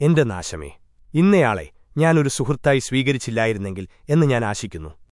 എന്റെ നാശമേ? ഇന്നയാളെ ഞാനൊരു സുഹൃത്തായി സ്വീകരിച്ചില്ലായിരുന്നെങ്കിൽ എന്ന് ഞാൻ ആശിക്കുന്നു.